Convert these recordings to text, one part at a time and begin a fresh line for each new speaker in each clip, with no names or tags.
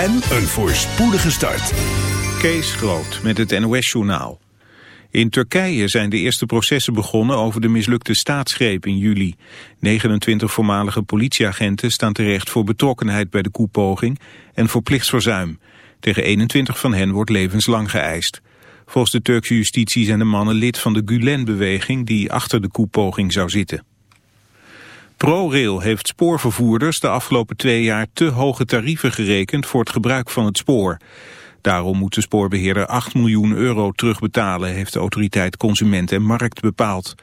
en een voorspoedige start.
Kees Groot met het NOS-journaal. In Turkije zijn de eerste processen begonnen over de mislukte staatsgreep in juli. 29 voormalige politieagenten staan terecht voor betrokkenheid bij de koepoging en voor plichtsverzuim. Tegen 21 van hen wordt levenslang geëist. Volgens de Turkse justitie zijn de mannen lid van de Gulen-beweging die achter de koepoging zou zitten. ProRail heeft spoorvervoerders de afgelopen twee jaar te hoge tarieven gerekend voor het gebruik van het spoor. Daarom moet de spoorbeheerder 8 miljoen euro terugbetalen, heeft de autoriteit Consument en Markt bepaald.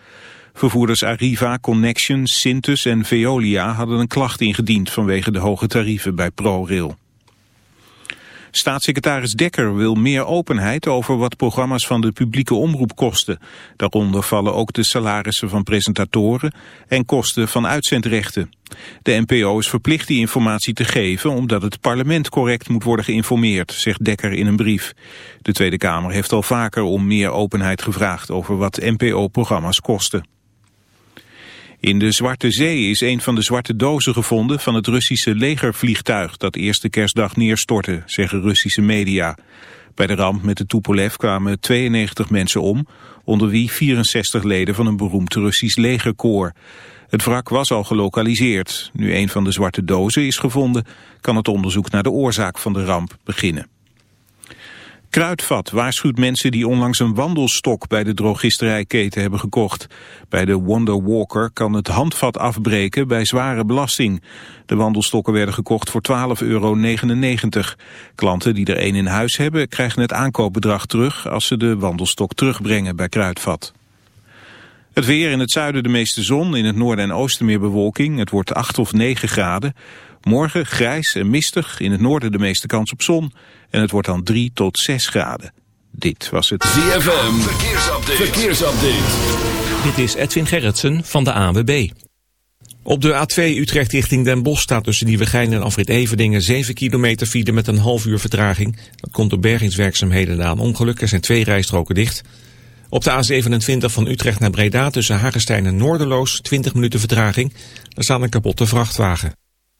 Vervoerders Arriva, Connection, Sintus en Veolia hadden een klacht ingediend vanwege de hoge tarieven bij ProRail. Staatssecretaris Dekker wil meer openheid over wat programma's van de publieke omroep kosten. Daaronder vallen ook de salarissen van presentatoren en kosten van uitzendrechten. De NPO is verplicht die informatie te geven omdat het parlement correct moet worden geïnformeerd, zegt Dekker in een brief. De Tweede Kamer heeft al vaker om meer openheid gevraagd over wat NPO-programma's kosten. In de Zwarte Zee is een van de zwarte dozen gevonden van het Russische legervliegtuig dat eerste kerstdag neerstortte, zeggen Russische media. Bij de ramp met de Tupolev kwamen 92 mensen om, onder wie 64 leden van een beroemd Russisch legerkoor. Het wrak was al gelokaliseerd. Nu een van de zwarte dozen is gevonden, kan het onderzoek naar de oorzaak van de ramp beginnen. Kruidvat waarschuwt mensen die onlangs een wandelstok bij de drogisterijketen hebben gekocht. Bij de Wonder Walker kan het handvat afbreken bij zware belasting. De wandelstokken werden gekocht voor 12,99 euro. Klanten die er één in huis hebben krijgen het aankoopbedrag terug als ze de wandelstok terugbrengen bij Kruidvat. Het weer in het zuiden de meeste zon, in het noorden en oosten meer bewolking. Het wordt 8 of 9 graden. Morgen grijs en mistig, in het noorden de meeste kans op zon. En het wordt dan 3 tot 6 graden. Dit was het
ZFM Verkeersupdate. Verkeersupdate.
Dit is Edwin Gerritsen van de ANWB. Op de A2 Utrecht richting Den Bosch staat tussen Nieuwegein en Afrit Everdingen 7 kilometer file met een half uur vertraging. Dat komt door bergingswerkzaamheden na een ongeluk. Er zijn twee rijstroken dicht. Op de A27 van Utrecht naar Breda tussen Hagestein en Noorderloos 20 minuten vertraging. Er staat een kapotte vrachtwagen.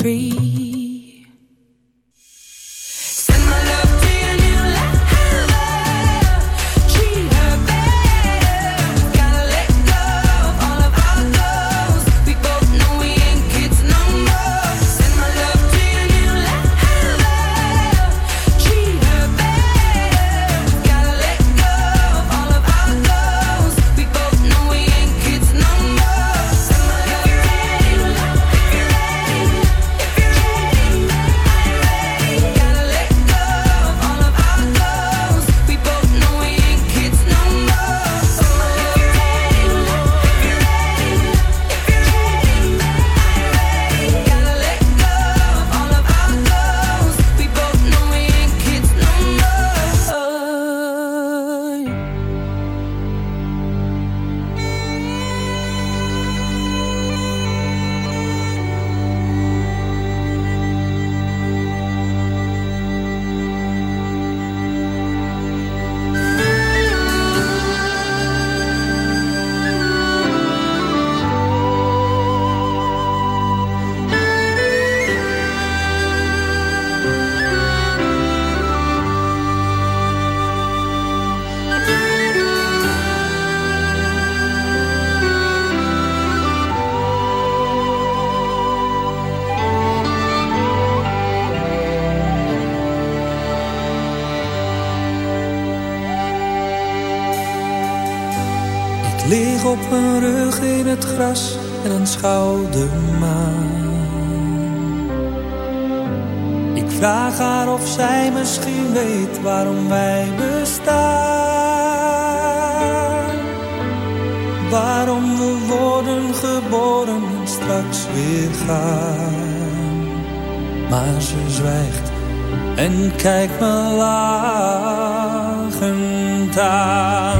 free. worden geboren en straks weer gaan. Maar ze zwijgt en kijkt me lachend aan.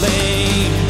Lame.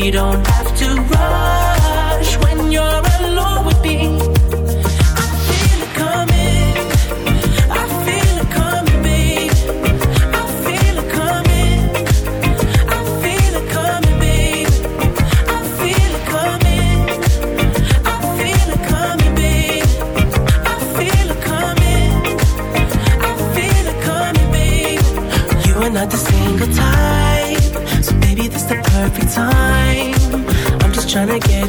we don't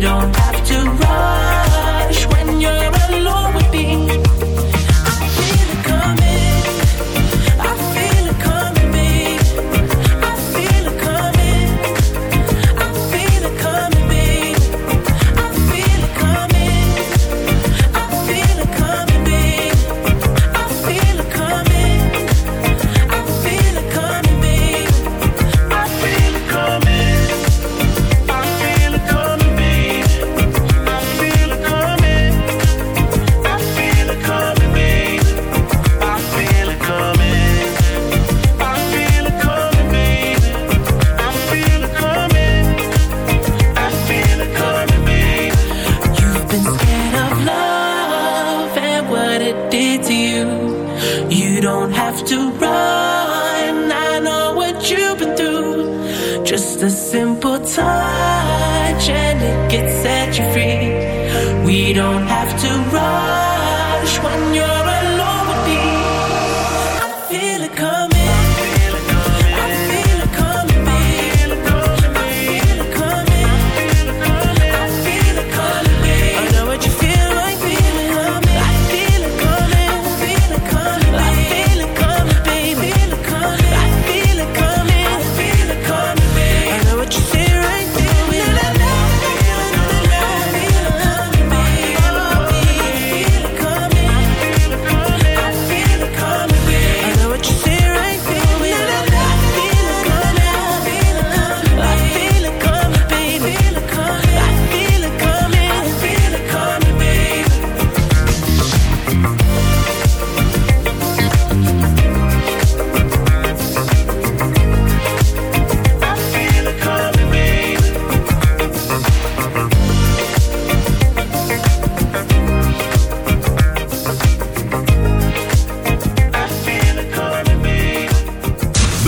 don't have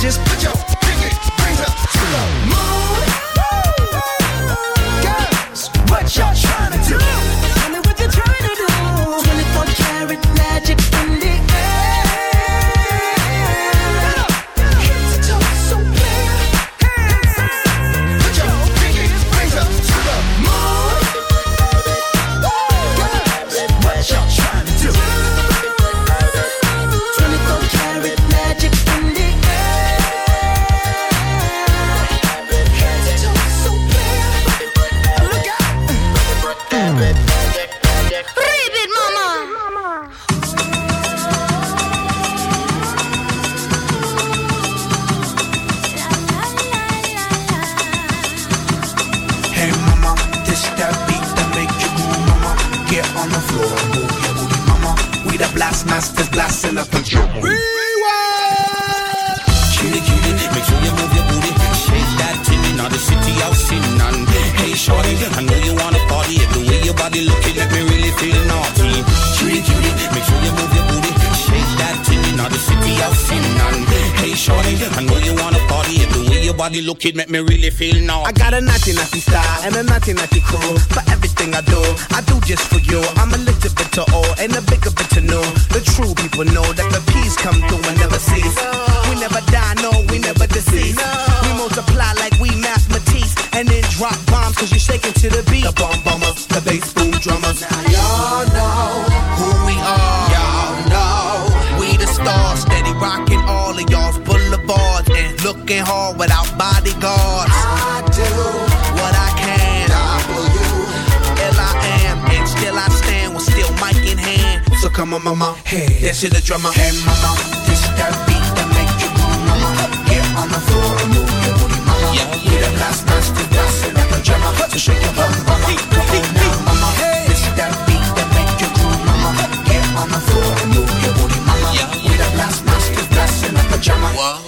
Just put your Mary. me
and looking hard without bodyguards. I do what I can. L I am, and still I stand with still mic in hand. So come on, mama, hey, that's to the drummer. Hey, mama, this that beat that make you move, mama. Get on the floor and move your booty, mama. Yeah, yeah. We the last master dancing like a drummer. So shake your bum, mama. Come on now, mama. This that beat that make you groove, mama. Get on the floor and move your booty, mama. Yeah, We the last master dancing like a drummer.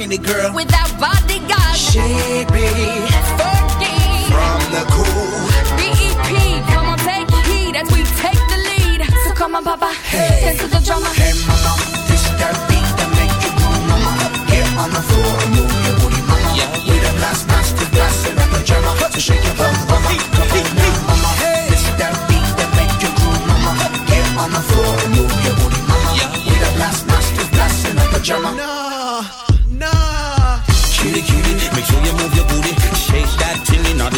skinny girl
with that bodyguard.
She be
40
from the cool
BEP. Come on, take heed as we take the lead. So come on, Papa, hey. dance to the drama.
Hey, mama, this that beat that make you go, mama. Get on the floor and move your booty, mama. Yeah, yeah. We the last master class in a pajama, so shake your bum, mama. Come on now, mama. Hey. This that beat that make you go, mama. Get on the floor and move your booty, mama. Yeah, yeah. We the last master class in a pajama.
No.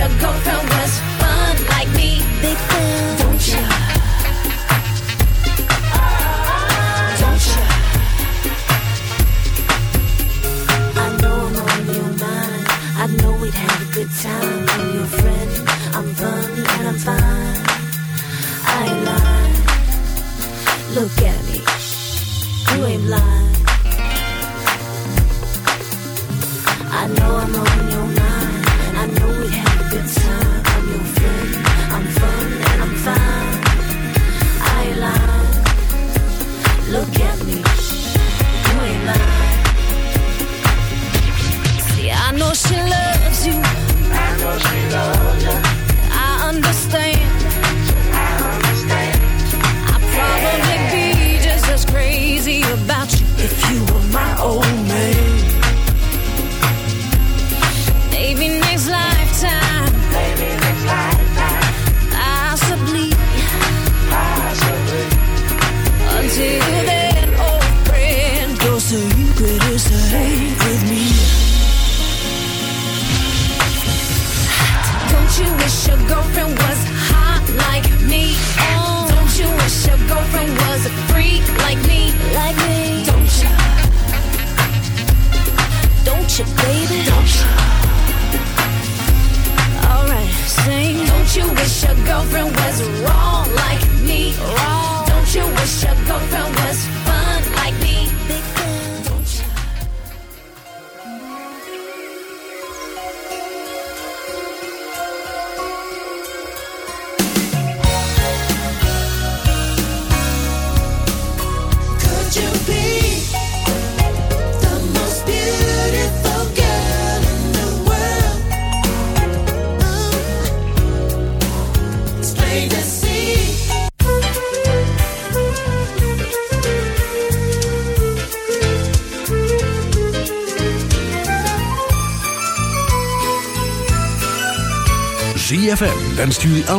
your girlfriend was fun like me. Big fan, don't ya? Don't ya? I know
I'm on your mind. I know we'd have a good time. I'm your friend. I'm fun and I'm fine. I ain't lying. Look at me. You ain't lying. I know I'm on your mind.
ZFM wenst jullie alle...